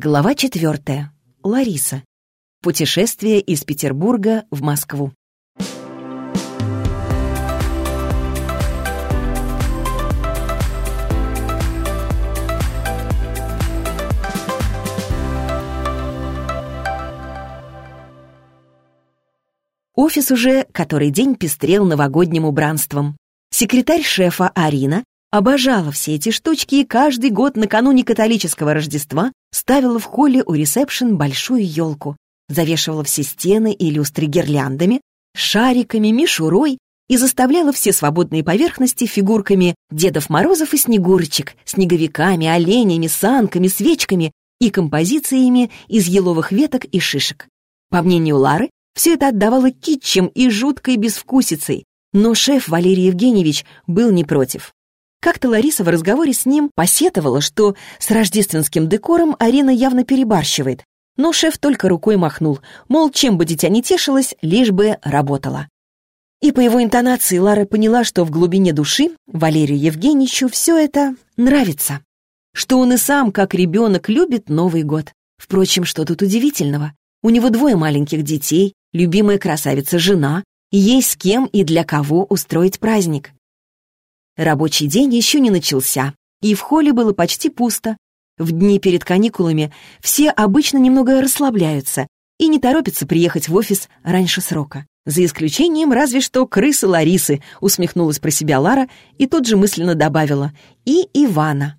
Глава четвертая. Лариса. Путешествие из Петербурга в Москву. Офис уже который день пестрел новогодним убранством. Секретарь шефа Арина Обожала все эти штучки и каждый год накануне католического Рождества ставила в холле у ресепшн большую елку, завешивала все стены и люстры гирляндами, шариками, мишурой и заставляла все свободные поверхности фигурками Дедов Морозов и Снегурочек, снеговиками, оленями, санками, свечками и композициями из еловых веток и шишек. По мнению Лары, все это отдавало китчем и жуткой безвкусицей, но шеф Валерий Евгеньевич был не против. Как-то Лариса в разговоре с ним посетовала, что с рождественским декором Арина явно перебарщивает, но шеф только рукой махнул, мол, чем бы дитя не тешилось, лишь бы работала. И по его интонации Лара поняла, что в глубине души Валерию Евгеньевичу все это нравится, что он и сам, как ребенок, любит Новый год. Впрочем, что тут удивительного? У него двое маленьких детей, любимая красавица-жена, есть с кем и для кого устроить праздник. Рабочий день еще не начался, и в холле было почти пусто. В дни перед каникулами все обычно немного расслабляются и не торопятся приехать в офис раньше срока. За исключением разве что крысы Ларисы, усмехнулась про себя Лара и тут же мысленно добавила, и Ивана.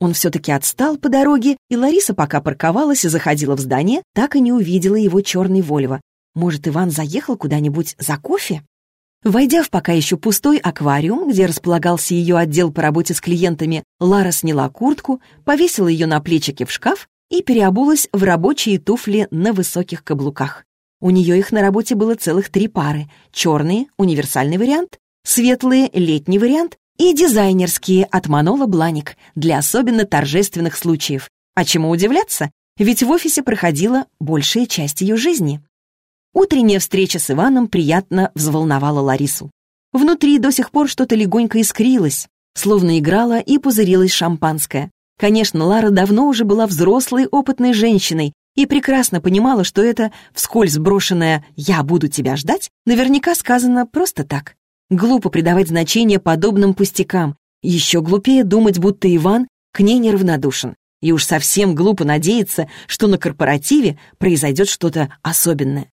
Он все-таки отстал по дороге, и Лариса, пока парковалась и заходила в здание, так и не увидела его черный Вольво. Может, Иван заехал куда-нибудь за кофе? Войдя в пока еще пустой аквариум, где располагался ее отдел по работе с клиентами, Лара сняла куртку, повесила ее на плечики в шкаф и переобулась в рабочие туфли на высоких каблуках. У нее их на работе было целых три пары. Черные — универсальный вариант, светлые — летний вариант и дизайнерские от Манола Бланик для особенно торжественных случаев. А чему удивляться? Ведь в офисе проходила большая часть ее жизни. Утренняя встреча с Иваном приятно взволновала Ларису. Внутри до сих пор что-то легонько искрилось, словно играла и пузырилось шампанское. Конечно, Лара давно уже была взрослой, опытной женщиной и прекрасно понимала, что это вскользь брошенное «я буду тебя ждать» наверняка сказано просто так. Глупо придавать значение подобным пустякам. Еще глупее думать, будто Иван к ней неравнодушен. И уж совсем глупо надеяться, что на корпоративе произойдет что-то особенное.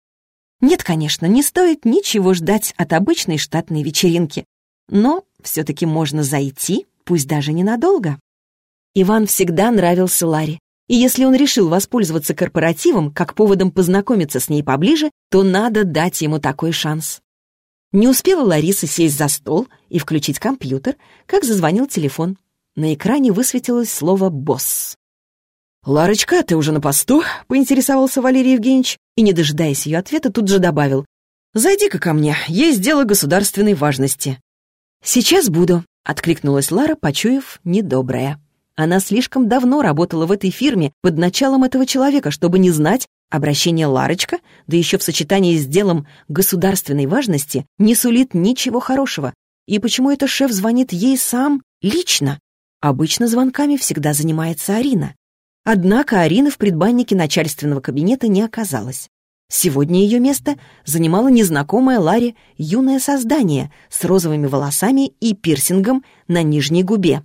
Нет, конечно, не стоит ничего ждать от обычной штатной вечеринки. Но все-таки можно зайти, пусть даже ненадолго. Иван всегда нравился Ларе. И если он решил воспользоваться корпоративом как поводом познакомиться с ней поближе, то надо дать ему такой шанс. Не успела Лариса сесть за стол и включить компьютер, как зазвонил телефон. На экране высветилось слово «босс». «Ларочка, ты уже на посту?» — поинтересовался Валерий Евгеньевич и, не дожидаясь ее ответа, тут же добавил. «Зайди-ка ко мне, есть дело государственной важности». «Сейчас буду», — откликнулась Лара, почуяв недоброе. Она слишком давно работала в этой фирме под началом этого человека, чтобы не знать, обращение Ларочка, да еще в сочетании с делом государственной важности, не сулит ничего хорошего. И почему это шеф звонит ей сам лично? Обычно звонками всегда занимается Арина. Однако Арины в предбаннике начальственного кабинета не оказалось. Сегодня ее место занимало незнакомое Ларе юное создание с розовыми волосами и пирсингом на нижней губе.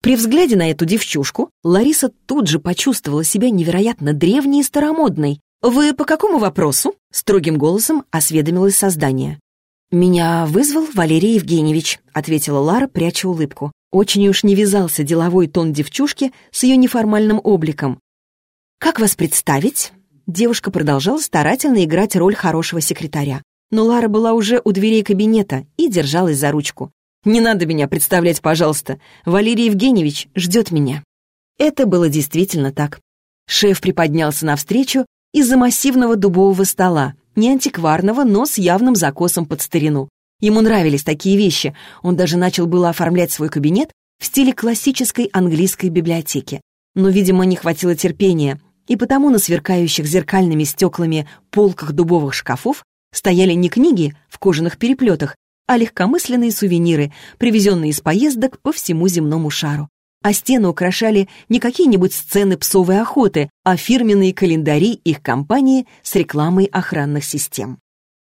При взгляде на эту девчушку Лариса тут же почувствовала себя невероятно древней и старомодной. «Вы по какому вопросу?» — строгим голосом осведомилось создание. «Меня вызвал Валерий Евгеньевич», — ответила Лара, пряча улыбку. Очень уж не вязался деловой тон девчушки с ее неформальным обликом. «Как вас представить?» Девушка продолжала старательно играть роль хорошего секретаря. Но Лара была уже у дверей кабинета и держалась за ручку. «Не надо меня представлять, пожалуйста. Валерий Евгеньевич ждет меня». Это было действительно так. Шеф приподнялся навстречу из-за массивного дубового стола, не антикварного, но с явным закосом под старину. Ему нравились такие вещи. Он даже начал было оформлять свой кабинет в стиле классической английской библиотеки. Но, видимо, не хватило терпения, и потому на сверкающих зеркальными стеклами полках дубовых шкафов стояли не книги в кожаных переплетах, а легкомысленные сувениры, привезенные из поездок по всему земному шару. а стены украшали не какие-нибудь сцены псовой охоты, а фирменные календари их компании с рекламой охранных систем.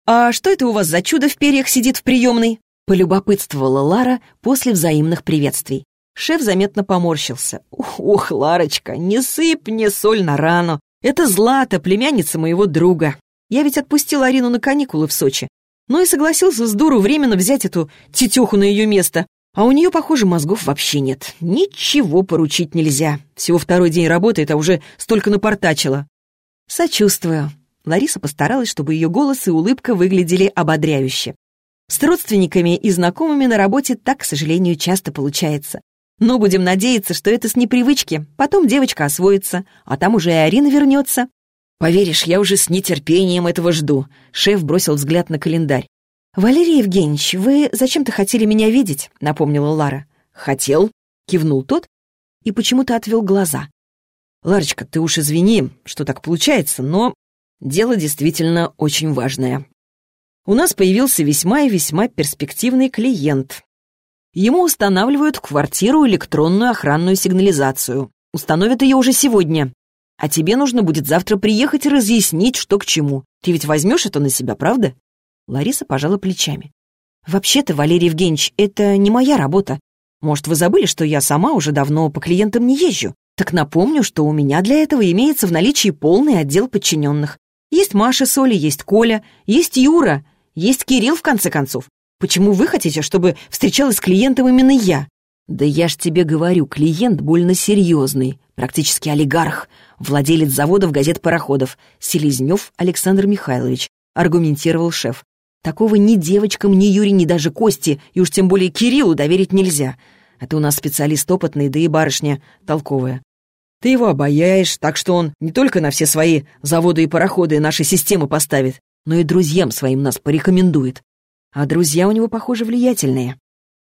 «А что это у вас за чудо в перьях сидит в приемной?» — полюбопытствовала Лара после взаимных приветствий. Шеф заметно поморщился. «Ох, Ларочка, не сыпь мне соль на рану. Это Злата, племянница моего друга. Я ведь отпустил Арину на каникулы в Сочи. Ну и согласился с дуру временно взять эту тетеху на ее место. А у нее, похоже, мозгов вообще нет. Ничего поручить нельзя. Всего второй день работает, а уже столько напортачила. Сочувствую. Лариса постаралась, чтобы ее голос и улыбка выглядели ободряюще. С родственниками и знакомыми на работе так, к сожалению, часто получается. Но будем надеяться, что это с непривычки. Потом девочка освоится, а там уже и Арина вернется. Поверишь, я уже с нетерпением этого жду. Шеф бросил взгляд на календарь. «Валерий Евгеньевич, вы зачем-то хотели меня видеть?» — напомнила Лара. «Хотел», — кивнул тот и почему-то отвел глаза. «Ларочка, ты уж извини, что так получается, но дело действительно очень важное. У нас появился весьма и весьма перспективный клиент, Ему устанавливают в квартиру электронную охранную сигнализацию. Установят ее уже сегодня. А тебе нужно будет завтра приехать и разъяснить, что к чему. Ты ведь возьмешь это на себя, правда?» Лариса пожала плечами. «Вообще-то, Валерий Евгеньевич, это не моя работа. Может, вы забыли, что я сама уже давно по клиентам не езжу? Так напомню, что у меня для этого имеется в наличии полный отдел подчиненных. Есть Маша с Олей, есть Коля, есть Юра, есть Кирилл, в конце концов. Почему вы хотите, чтобы встречалась с клиентом именно я? Да я ж тебе говорю, клиент больно серьезный, практически олигарх, владелец заводов газет-пароходов, Селезнев Александр Михайлович, аргументировал шеф. Такого ни девочкам, ни Юре, ни даже Кости, и уж тем более Кириллу доверить нельзя. А ты у нас специалист опытный, да и барышня толковая. Ты его обаяешь, так что он не только на все свои заводы и пароходы наши системы поставит, но и друзьям своим нас порекомендует а друзья у него, похоже, влиятельные.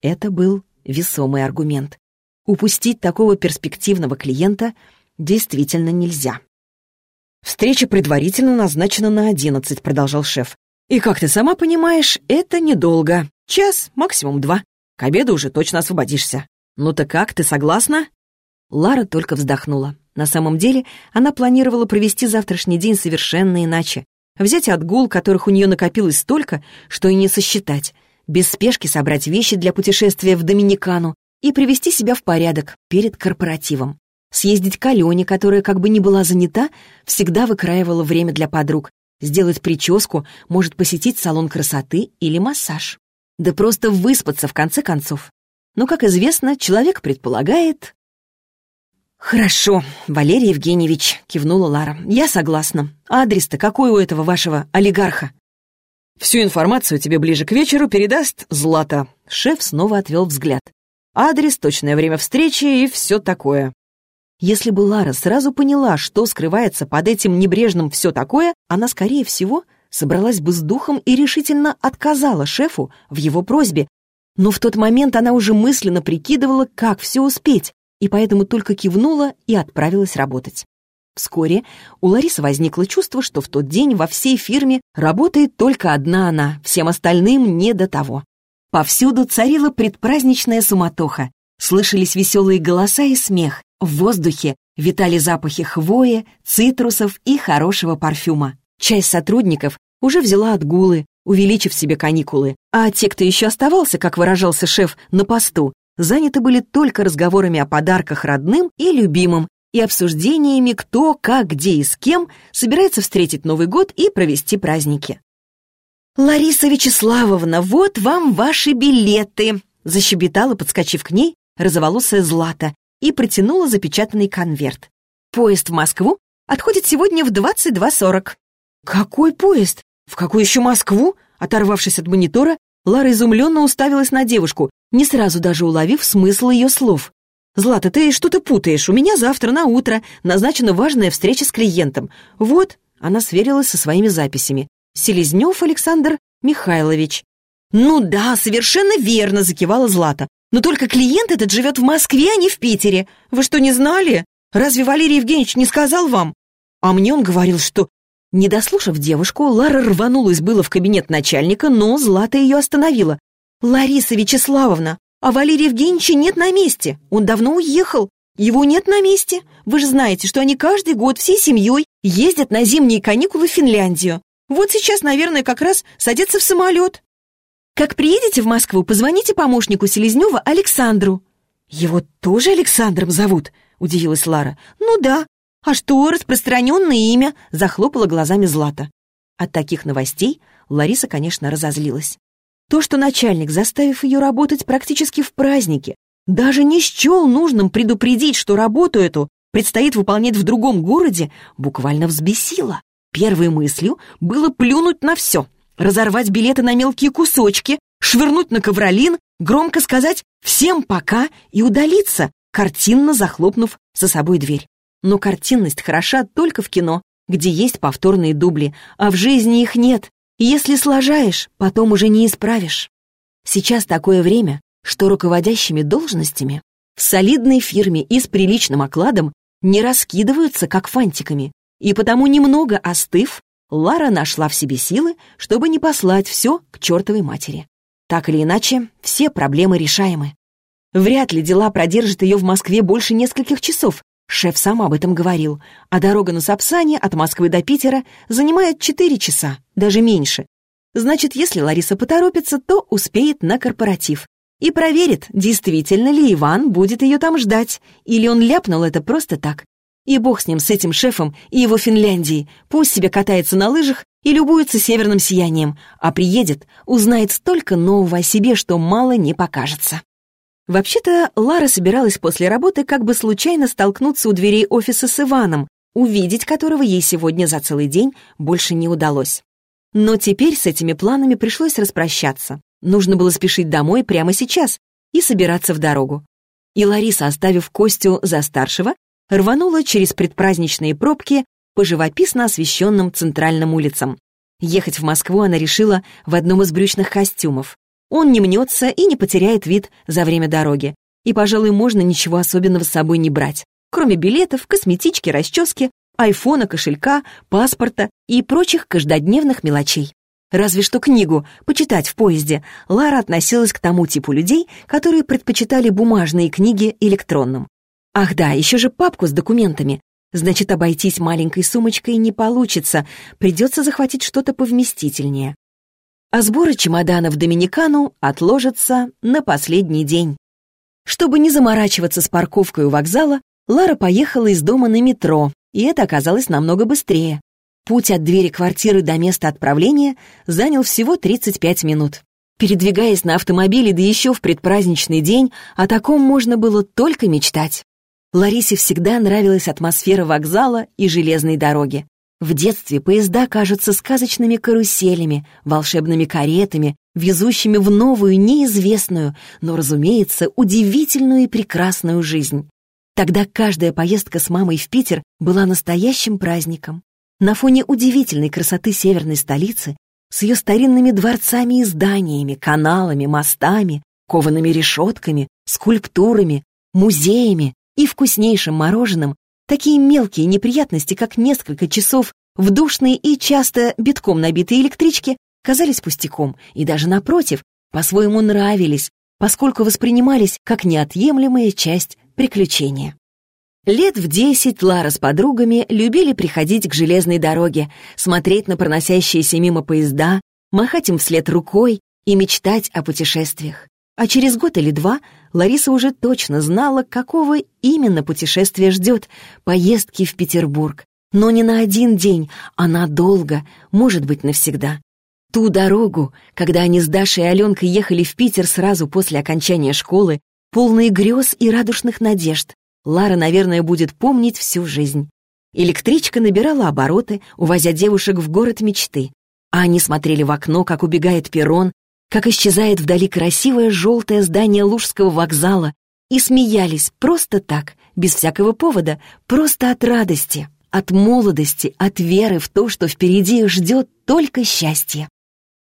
Это был весомый аргумент. Упустить такого перспективного клиента действительно нельзя. «Встреча предварительно назначена на одиннадцать», — продолжал шеф. «И, как ты сама понимаешь, это недолго. Час, максимум два. К обеду уже точно освободишься. Ну так как, ты согласна?» Лара только вздохнула. На самом деле, она планировала провести завтрашний день совершенно иначе взять отгул, которых у нее накопилось столько, что и не сосчитать, без спешки собрать вещи для путешествия в Доминикану и привести себя в порядок перед корпоративом. Съездить к Алене, которая как бы ни была занята, всегда выкраивала время для подруг, сделать прическу, может посетить салон красоты или массаж. Да просто выспаться, в конце концов. Но, как известно, человек предполагает, «Хорошо, Валерий Евгеньевич», — кивнула Лара. «Я согласна. Адрес-то какой у этого вашего олигарха?» «Всю информацию тебе ближе к вечеру передаст Злата». Шеф снова отвел взгляд. «Адрес, точное время встречи и все такое». Если бы Лара сразу поняла, что скрывается под этим небрежным «все такое», она, скорее всего, собралась бы с духом и решительно отказала шефу в его просьбе. Но в тот момент она уже мысленно прикидывала, как все успеть, и поэтому только кивнула и отправилась работать. Вскоре у Ларисы возникло чувство, что в тот день во всей фирме работает только одна она, всем остальным не до того. Повсюду царила предпраздничная суматоха. Слышались веселые голоса и смех. В воздухе витали запахи хвои, цитрусов и хорошего парфюма. Часть сотрудников уже взяла отгулы, увеличив себе каникулы, а те, кто еще оставался, как выражался шеф, на посту, заняты были только разговорами о подарках родным и любимым и обсуждениями, кто, как, где и с кем собирается встретить Новый год и провести праздники. «Лариса Вячеславовна, вот вам ваши билеты!» защебетала, подскочив к ней, розоволосая Злата и протянула запечатанный конверт. «Поезд в Москву отходит сегодня в 22.40». «Какой поезд? В какую еще Москву?» Оторвавшись от монитора, Лара изумленно уставилась на девушку, не сразу даже уловив смысл ее слов. «Злата, ты что-то путаешь. У меня завтра на утро назначена важная встреча с клиентом. Вот...» Она сверилась со своими записями. «Селезнев Александр Михайлович». «Ну да, совершенно верно», — закивала Злата. «Но только клиент этот живет в Москве, а не в Питере. Вы что, не знали? Разве Валерий Евгеньевич не сказал вам?» А мне он говорил, что... Не дослушав девушку, Лара рванулась было в кабинет начальника, но Злата ее остановила. «Лариса Вячеславовна, А Валерия Евгеньевича нет на месте. Он давно уехал. Его нет на месте. Вы же знаете, что они каждый год всей семьей ездят на зимние каникулы в Финляндию. Вот сейчас, наверное, как раз садятся в самолет. Как приедете в Москву, позвоните помощнику Селезнева Александру». «Его тоже Александром зовут?» — удивилась Лара. «Ну да. А что, распространенное имя?» — захлопала глазами Злата. От таких новостей Лариса, конечно, разозлилась. То, что начальник, заставив ее работать практически в празднике, даже не счел нужным предупредить, что работу эту предстоит выполнять в другом городе, буквально взбесило. Первой мыслью было плюнуть на все, разорвать билеты на мелкие кусочки, швырнуть на ковролин, громко сказать «всем пока» и удалиться, картинно захлопнув за собой дверь. Но картинность хороша только в кино, где есть повторные дубли, а в жизни их нет. Если сложаешь, потом уже не исправишь. Сейчас такое время, что руководящими должностями в солидной фирме и с приличным окладом не раскидываются, как фантиками, и потому немного остыв, Лара нашла в себе силы, чтобы не послать все к чертовой матери. Так или иначе, все проблемы решаемы. Вряд ли дела продержат ее в Москве больше нескольких часов. Шеф сам об этом говорил. А дорога на Сапсане от Москвы до Питера занимает 4 часа, даже меньше. Значит, если Лариса поторопится, то успеет на корпоратив. И проверит, действительно ли Иван будет ее там ждать, или он ляпнул это просто так. И бог с ним, с этим шефом и его Финляндией. Пусть себе катается на лыжах и любуется северным сиянием, а приедет, узнает столько нового о себе, что мало не покажется. Вообще-то, Лара собиралась после работы как бы случайно столкнуться у дверей офиса с Иваном, увидеть которого ей сегодня за целый день больше не удалось. Но теперь с этими планами пришлось распрощаться. Нужно было спешить домой прямо сейчас и собираться в дорогу. И Лариса, оставив Костю за старшего, рванула через предпраздничные пробки по живописно освещенным центральным улицам. Ехать в Москву она решила в одном из брючных костюмов. Он не мнется и не потеряет вид за время дороги. И, пожалуй, можно ничего особенного с собой не брать, кроме билетов, косметички, расчески, айфона, кошелька, паспорта и прочих каждодневных мелочей. Разве что книгу почитать в поезде Лара относилась к тому типу людей, которые предпочитали бумажные книги электронным. Ах да, еще же папку с документами. Значит, обойтись маленькой сумочкой не получится, придется захватить что-то повместительнее. А сборы чемодана в Доминикану отложатся на последний день. Чтобы не заморачиваться с парковкой у вокзала, Лара поехала из дома на метро, и это оказалось намного быстрее. Путь от двери квартиры до места отправления занял всего 35 минут. Передвигаясь на автомобиле, да еще в предпраздничный день, о таком можно было только мечтать. Ларисе всегда нравилась атмосфера вокзала и железной дороги. В детстве поезда кажутся сказочными каруселями, волшебными каретами, везущими в новую, неизвестную, но, разумеется, удивительную и прекрасную жизнь. Тогда каждая поездка с мамой в Питер была настоящим праздником. На фоне удивительной красоты северной столицы, с ее старинными дворцами и зданиями, каналами, мостами, коваными решетками, скульптурами, музеями, и вкуснейшим мороженым такие мелкие неприятности, как несколько часов в душной и часто битком набитой электричке, казались пустяком и даже, напротив, по-своему нравились, поскольку воспринимались как неотъемлемая часть приключения. Лет в десять Лара с подругами любили приходить к железной дороге, смотреть на проносящиеся мимо поезда, махать им вслед рукой и мечтать о путешествиях. А через год или два Лариса уже точно знала, какого именно путешествия ждет поездки в Петербург. Но не на один день, а надолго, может быть, навсегда. Ту дорогу, когда они с Дашей и Аленкой ехали в Питер сразу после окончания школы, полные грез и радушных надежд, Лара, наверное, будет помнить всю жизнь. Электричка набирала обороты, увозя девушек в город мечты. А они смотрели в окно, как убегает перрон, как исчезает вдали красивое желтое здание Лужского вокзала, и смеялись просто так, без всякого повода, просто от радости, от молодости, от веры в то, что впереди ждет только счастье.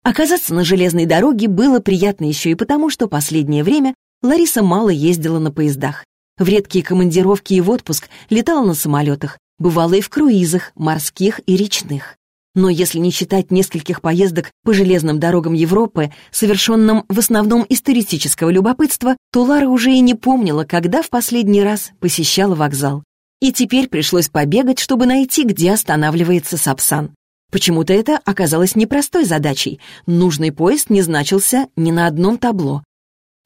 Оказаться на железной дороге было приятно еще и потому, что последнее время Лариса мало ездила на поездах. В редкие командировки и в отпуск летала на самолетах, бывала и в круизах, морских и речных. Но если не считать нескольких поездок по железным дорогам Европы, совершенным в основном из туристического любопытства, то Лара уже и не помнила, когда в последний раз посещала вокзал. И теперь пришлось побегать, чтобы найти, где останавливается Сапсан. Почему-то это оказалось непростой задачей. Нужный поезд не значился ни на одном табло.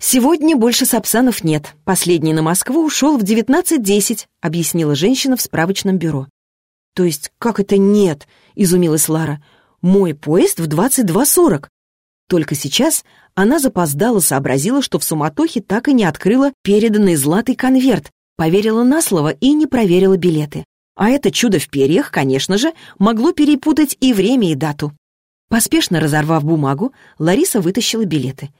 «Сегодня больше Сапсанов нет. Последний на Москву ушел в 19.10», объяснила женщина в справочном бюро. «То есть как это нет?» — изумилась Лара. «Мой поезд в 22.40». Только сейчас она запоздала, сообразила, что в суматохе так и не открыла переданный златый конверт, поверила на слово и не проверила билеты. А это чудо в перьях, конечно же, могло перепутать и время, и дату. Поспешно разорвав бумагу, Лариса вытащила билеты.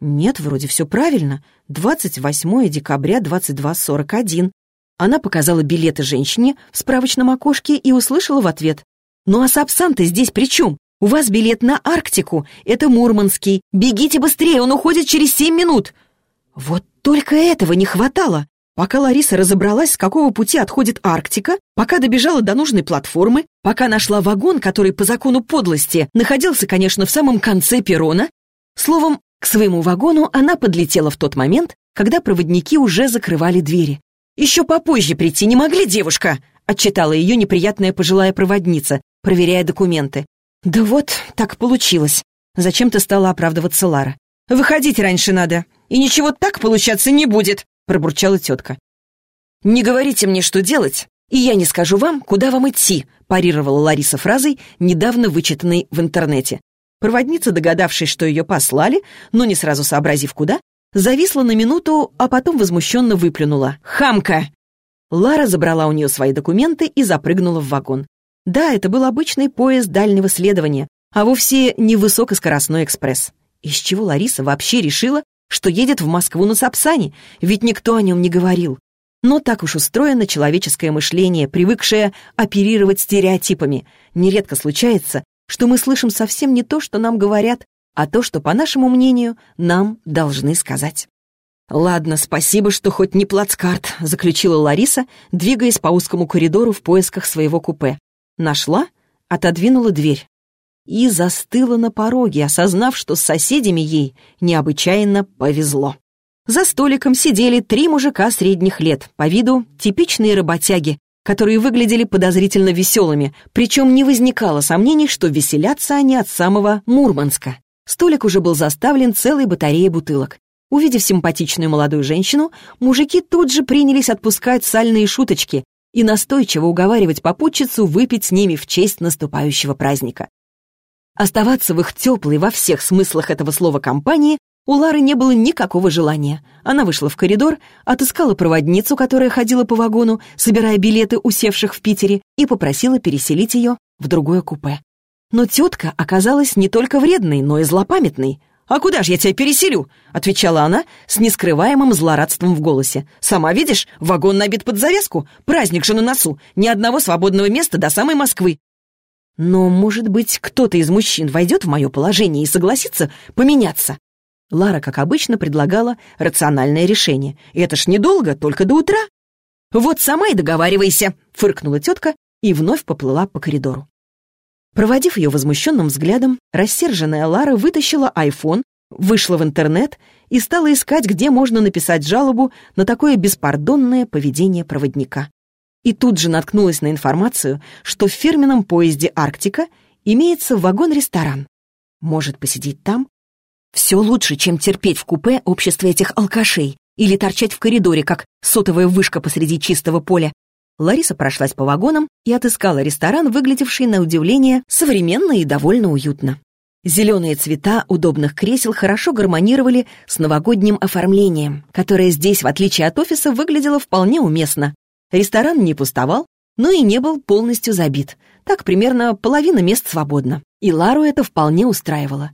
«Нет, вроде все правильно. 28 декабря 22.41. Она показала билеты женщине в справочном окошке и услышала в ответ. «Ну а Сапсан-то здесь при чем? У вас билет на Арктику. Это Мурманский. Бегите быстрее, он уходит через семь минут». Вот только этого не хватало. Пока Лариса разобралась, с какого пути отходит Арктика, пока добежала до нужной платформы, пока нашла вагон, который по закону подлости находился, конечно, в самом конце перрона, словом, к своему вагону она подлетела в тот момент, когда проводники уже закрывали двери. «Еще попозже прийти не могли, девушка!» — отчитала ее неприятная пожилая проводница, проверяя документы. «Да вот, так получилось», — зачем-то стала оправдываться Лара. «Выходить раньше надо, и ничего так получаться не будет», — пробурчала тетка. «Не говорите мне, что делать, и я не скажу вам, куда вам идти», — парировала Лариса фразой, недавно вычитанной в интернете. Проводница, догадавшись, что ее послали, но не сразу сообразив куда, зависла на минуту, а потом возмущенно выплюнула. «Хамка!» Лара забрала у нее свои документы и запрыгнула в вагон. Да, это был обычный поезд дальнего следования, а вовсе не высокоскоростной экспресс. Из чего Лариса вообще решила, что едет в Москву на Сапсане, ведь никто о нем не говорил. Но так уж устроено человеческое мышление, привыкшее оперировать стереотипами. Нередко случается, что мы слышим совсем не то, что нам говорят, а то, что, по нашему мнению, нам должны сказать. «Ладно, спасибо, что хоть не плацкарт», — заключила Лариса, двигаясь по узкому коридору в поисках своего купе. Нашла, отодвинула дверь и застыла на пороге, осознав, что с соседями ей необычайно повезло. За столиком сидели три мужика средних лет, по виду типичные работяги, которые выглядели подозрительно веселыми, причем не возникало сомнений, что веселятся они от самого Мурманска. Столик уже был заставлен целой батареей бутылок. Увидев симпатичную молодую женщину, мужики тут же принялись отпускать сальные шуточки и настойчиво уговаривать попутчицу выпить с ними в честь наступающего праздника. Оставаться в их теплой во всех смыслах этого слова компании у Лары не было никакого желания. Она вышла в коридор, отыскала проводницу, которая ходила по вагону, собирая билеты усевших в Питере, и попросила переселить ее в другое купе. Но тетка оказалась не только вредной, но и злопамятной. «А куда же я тебя переселю?» — отвечала она с нескрываемым злорадством в голосе. «Сама видишь, вагон набит под завязку, праздник же на носу, ни одного свободного места до самой Москвы». «Но, может быть, кто-то из мужчин войдет в мое положение и согласится поменяться?» Лара, как обычно, предлагала рациональное решение. «Это ж недолго, только до утра». «Вот сама и договаривайся», — фыркнула тетка и вновь поплыла по коридору. Проводив ее возмущенным взглядом, рассерженная Лара вытащила айфон, вышла в интернет и стала искать, где можно написать жалобу на такое беспардонное поведение проводника. И тут же наткнулась на информацию, что в фирменном поезде «Арктика» имеется вагон-ресторан. Может посидеть там? Все лучше, чем терпеть в купе общество этих алкашей или торчать в коридоре, как сотовая вышка посреди чистого поля, Лариса прошлась по вагонам и отыскала ресторан, выглядевший на удивление современно и довольно уютно. Зеленые цвета удобных кресел хорошо гармонировали с новогодним оформлением, которое здесь, в отличие от офиса, выглядело вполне уместно. Ресторан не пустовал, но и не был полностью забит. Так примерно половина мест свободна. И Лару это вполне устраивало.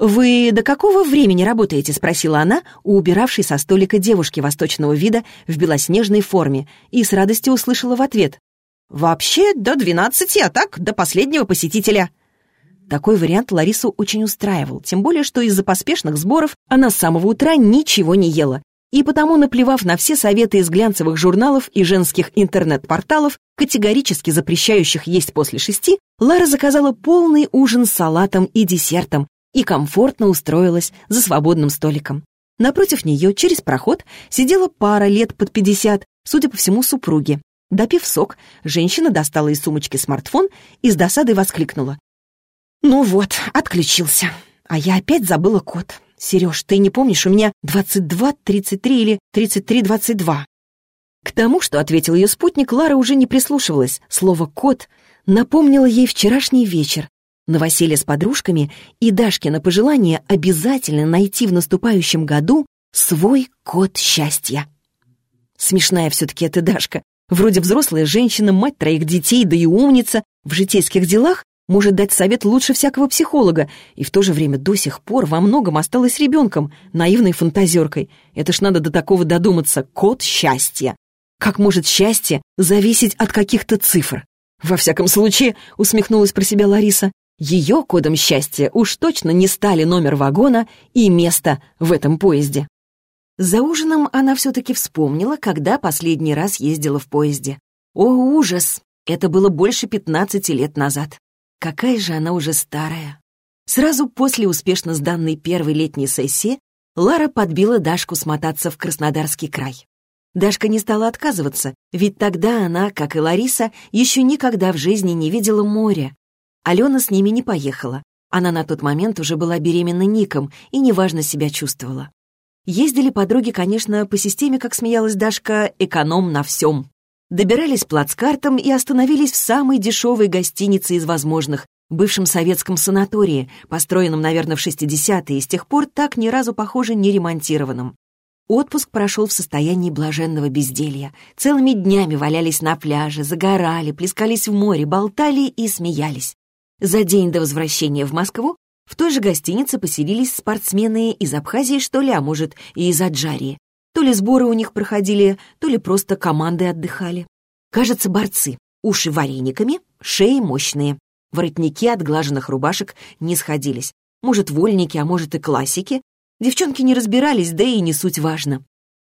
«Вы до какого времени работаете?» — спросила она у убиравшей со столика девушки восточного вида в белоснежной форме и с радостью услышала в ответ. «Вообще до двенадцати, а так до последнего посетителя». Такой вариант Ларису очень устраивал, тем более, что из-за поспешных сборов она с самого утра ничего не ела. и потому, наплевав на все советы из глянцевых журналов и женских интернет-порталов, категорически запрещающих есть после шести, Лара заказала полный ужин с салатом и десертом и комфортно устроилась за свободным столиком. Напротив нее, через проход, сидела пара лет под пятьдесят, судя по всему, супруги. Допив сок, женщина достала из сумочки смартфон и с досадой воскликнула. «Ну вот, отключился. А я опять забыла код. Сереж, ты не помнишь, у меня 22-33 или 33-22?» К тому, что ответил ее спутник, Лара уже не прислушивалась. Слово «кот» напомнило ей вчерашний вечер, новоселье с подружками и Дашкино пожелание обязательно найти в наступающем году свой код счастья. Смешная все-таки эта Дашка. Вроде взрослая женщина, мать троих детей, да и умница, в житейских делах может дать совет лучше всякого психолога, и в то же время до сих пор во многом осталась ребенком, наивной фантазеркой. Это ж надо до такого додуматься. Код счастья. Как может счастье зависеть от каких-то цифр? Во всяком случае, усмехнулась про себя Лариса, ее кодом счастья уж точно не стали номер вагона и место в этом поезде. За ужином она все-таки вспомнила, когда последний раз ездила в поезде. О, ужас! Это было больше 15 лет назад. Какая же она уже старая. Сразу после успешно сданной первой летней сессии Лара подбила Дашку смотаться в Краснодарский край. Дашка не стала отказываться, ведь тогда она, как и Лариса, еще никогда в жизни не видела моря. Алена с ними не поехала. Она на тот момент уже была беременна Ником и неважно себя чувствовала. Ездили подруги, конечно, по системе, как смеялась Дашка, эконом на всем. Добирались плацкартом и остановились в самой дешевой гостинице из возможных, бывшем советском санатории, построенном, наверное, в 60-е и с тех пор так ни разу, похоже, не ремонтированном. Отпуск прошел в состоянии блаженного безделья. Целыми днями валялись на пляже, загорали, плескались в море, болтали и смеялись. За день до возвращения в Москву в той же гостинице поселились спортсмены из Абхазии, что ли, а может, и из Аджарии. То ли сборы у них проходили, то ли просто команды отдыхали. Кажется, борцы. Уши варениками, шеи мощные. Воротники от глаженных рубашек не сходились. Может, вольники, а может и классики. Девчонки не разбирались, да и не суть важно.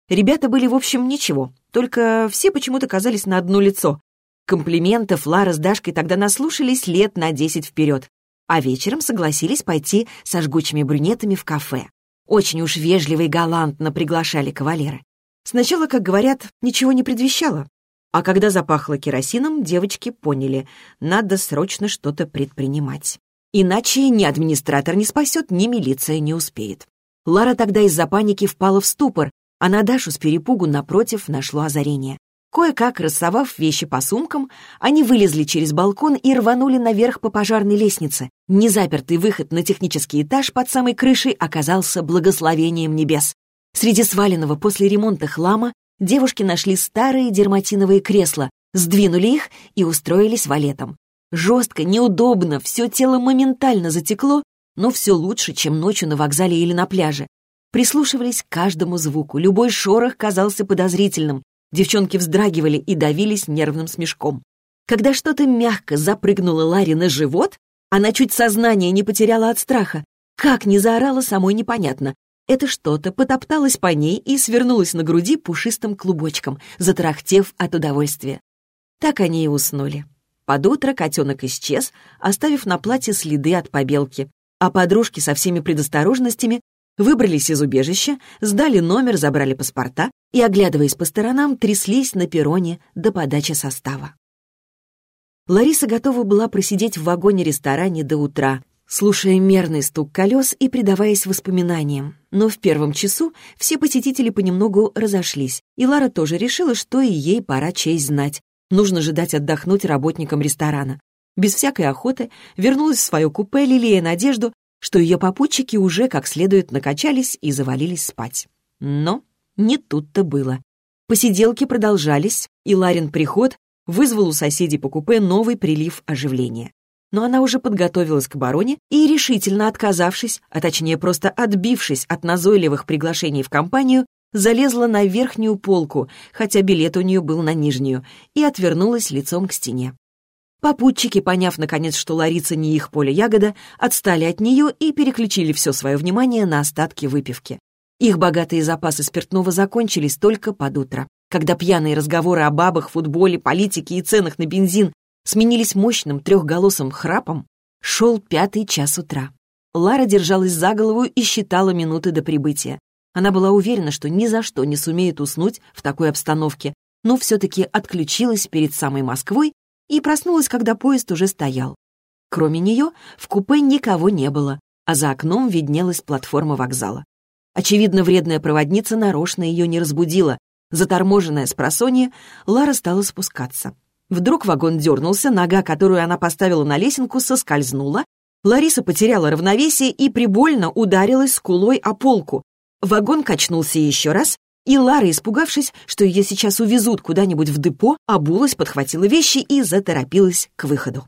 Ребята были, в общем, ничего, только все почему-то казались на одно лицо. Комплиментов Лара с Дашкой тогда наслушались лет на десять вперед а вечером согласились пойти со жгучими брюнетами в кафе. Очень уж вежливо и галантно приглашали кавалеры. Сначала, как говорят, ничего не предвещало. А когда запахло керосином, девочки поняли, надо срочно что-то предпринимать. Иначе ни администратор не спасет, ни милиция не успеет. Лара тогда из-за паники впала в ступор, а на Дашу с перепугу напротив нашло озарение. Кое-как, рассовав вещи по сумкам, они вылезли через балкон и рванули наверх по пожарной лестнице. Незапертый выход на технический этаж под самой крышей оказался благословением небес. Среди сваленного после ремонта хлама девушки нашли старые дерматиновые кресла, сдвинули их и устроились валетом. Жестко, неудобно, все тело моментально затекло, но все лучше, чем ночью на вокзале или на пляже. Прислушивались к каждому звуку, любой шорох казался подозрительным, Девчонки вздрагивали и давились нервным смешком. Когда что-то мягко запрыгнуло Ларе на живот, она чуть сознание не потеряла от страха. Как не заорала, самой непонятно. Это что-то потопталось по ней и свернулось на груди пушистым клубочком, затарахтев от удовольствия. Так они и уснули. Под утро котенок исчез, оставив на платье следы от побелки, а подружки со всеми предосторожностями выбрались из убежища, сдали номер, забрали паспорта и, оглядываясь по сторонам, тряслись на перроне до подачи состава. Лариса готова была просидеть в вагоне-ресторане до утра, слушая мерный стук колес и предаваясь воспоминаниям. Но в первом часу все посетители понемногу разошлись, и Лара тоже решила, что и ей пора честь знать. Нужно же дать отдохнуть работникам ресторана. Без всякой охоты вернулась в свое купе, лелея надежду, что ее попутчики уже как следует накачались и завалились спать. Но не тут-то было. Посиделки продолжались, и Ларин приход вызвал у соседей по купе новый прилив оживления. Но она уже подготовилась к обороне и, решительно отказавшись, а точнее просто отбившись от назойливых приглашений в компанию, залезла на верхнюю полку, хотя билет у нее был на нижнюю, и отвернулась лицом к стене. Попутчики, поняв, наконец, что Ларица не их поле ягода, отстали от нее и переключили все свое внимание на остатки выпивки. Их богатые запасы спиртного закончились только под утро, когда пьяные разговоры о бабах, футболе, политике и ценах на бензин сменились мощным трехголосым храпом, шел пятый час утра. Лара держалась за голову и считала минуты до прибытия. Она была уверена, что ни за что не сумеет уснуть в такой обстановке, но все-таки отключилась перед самой Москвой и проснулась, когда поезд уже стоял. Кроме нее, в купе никого не было, а за окном виднелась платформа вокзала. Очевидно, вредная проводница нарочно ее не разбудила. Заторможенная с просонья, Лара стала спускаться. Вдруг вагон дернулся, нога, которую она поставила на лесенку, соскользнула. Лариса потеряла равновесие и прибольно ударилась скулой о полку. Вагон качнулся еще раз, и Лара, испугавшись, что ее сейчас увезут куда-нибудь в депо, обулась, подхватила вещи и заторопилась к выходу.